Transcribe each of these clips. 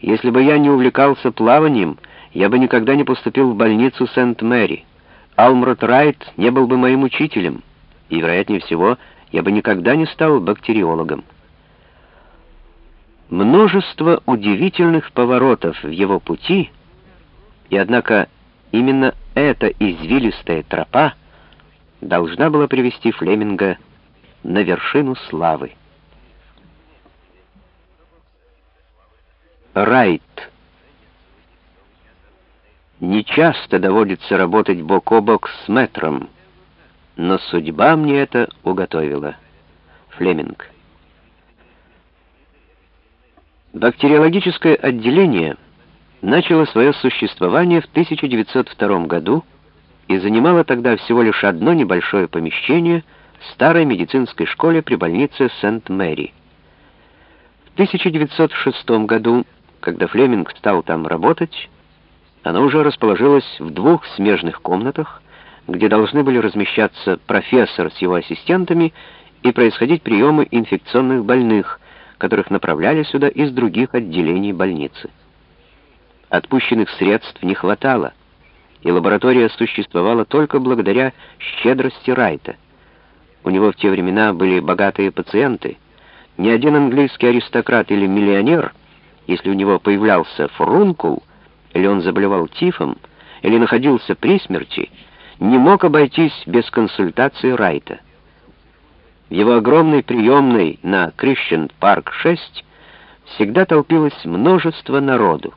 Если бы я не увлекался плаванием, я бы никогда не поступил в больницу Сент-Мэри. Алмрот Райт не был бы моим учителем, и, вероятнее всего, я бы никогда не стал бактериологом. Множество удивительных поворотов в его пути, и однако именно эта извилистая тропа должна была привести Флеминга на вершину славы. Райт. Не часто доводится работать бок о бок с мэтром, но судьба мне это уготовила. Флеминг. Бактериологическое отделение начало свое существование в 1902 году и занимало тогда всего лишь одно небольшое помещение в старой медицинской школе при больнице Сент-Мэри. В 1906 году когда Флеминг стал там работать, она уже расположилась в двух смежных комнатах, где должны были размещаться профессор с его ассистентами и происходить приемы инфекционных больных, которых направляли сюда из других отделений больницы. Отпущенных средств не хватало, и лаборатория существовала только благодаря щедрости Райта. У него в те времена были богатые пациенты. Ни один английский аристократ или миллионер — если у него появлялся фурункул, или он заболевал тифом, или находился при смерти, не мог обойтись без консультации Райта. В его огромной приемной на Крищен Парк 6 всегда толпилось множество народу.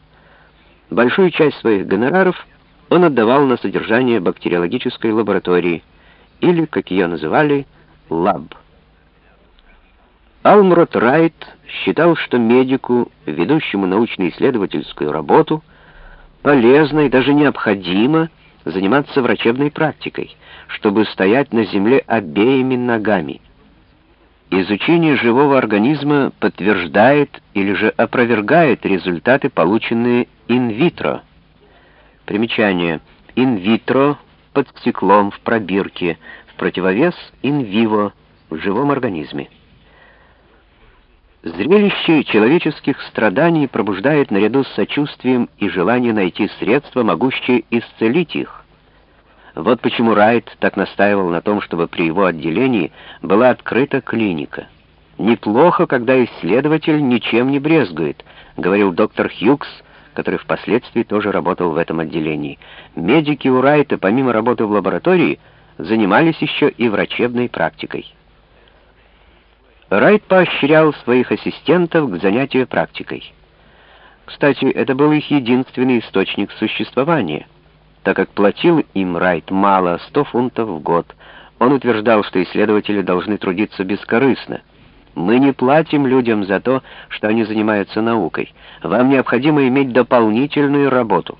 Большую часть своих гонораров он отдавал на содержание бактериологической лаборатории, или, как ее называли, лаб. Алмрот Райт считал, что медику, ведущему научно-исследовательскую работу, полезно и даже необходимо заниматься врачебной практикой, чтобы стоять на земле обеими ногами. Изучение живого организма подтверждает или же опровергает результаты, полученные инвитро. Примечание. Инвитро под стеклом в пробирке, в противовес инвиво в живом организме. Зрелище человеческих страданий пробуждает наряду с сочувствием и желание найти средства, могущие исцелить их. Вот почему Райт так настаивал на том, чтобы при его отделении была открыта клиника. «Неплохо, когда исследователь ничем не брезгует», — говорил доктор Хьюкс, который впоследствии тоже работал в этом отделении. Медики у Райта, помимо работы в лаборатории, занимались еще и врачебной практикой. Райт поощрял своих ассистентов к занятию практикой. Кстати, это был их единственный источник существования. Так как платил им Райт мало, 100 фунтов в год, он утверждал, что исследователи должны трудиться бескорыстно. «Мы не платим людям за то, что они занимаются наукой. Вам необходимо иметь дополнительную работу».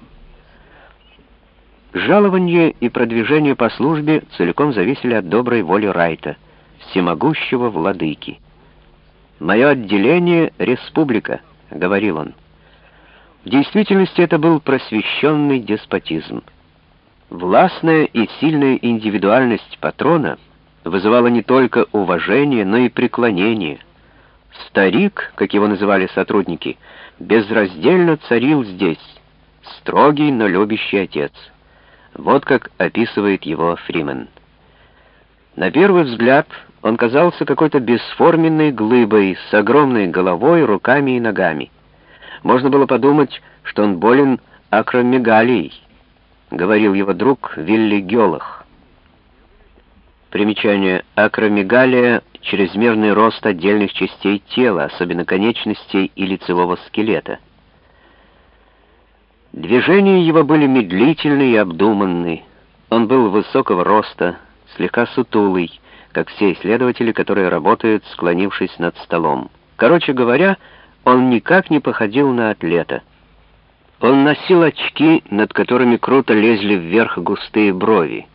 Жалование и продвижение по службе целиком зависели от доброй воли Райта — всемогущего владыки. «Мое отделение — республика», — говорил он. В действительности это был просвещенный деспотизм. Властная и сильная индивидуальность патрона вызывала не только уважение, но и преклонение. Старик, как его называли сотрудники, безраздельно царил здесь, строгий, но любящий отец. Вот как описывает его Фримен. На первый взгляд он казался какой-то бесформенной глыбой с огромной головой, руками и ногами. Можно было подумать, что он болен акромегалией, говорил его друг Вилли Гелах. Примечание акромегалия — чрезмерный рост отдельных частей тела, особенно конечностей и лицевого скелета. Движения его были медлительны и обдуманны. Он был высокого роста, слегка сутулый, как все исследователи, которые работают, склонившись над столом. Короче говоря, он никак не походил на атлета. Он носил очки, над которыми круто лезли вверх густые брови.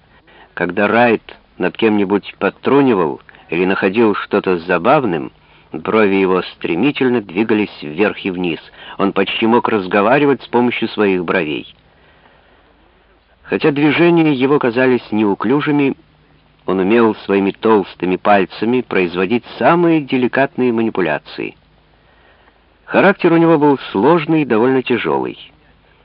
Когда Райт над кем-нибудь подтрунивал или находил что-то забавным, брови его стремительно двигались вверх и вниз. Он почти мог разговаривать с помощью своих бровей. Хотя движения его казались неуклюжими, он умел своими толстыми пальцами производить самые деликатные манипуляции. Характер у него был сложный и довольно тяжелый.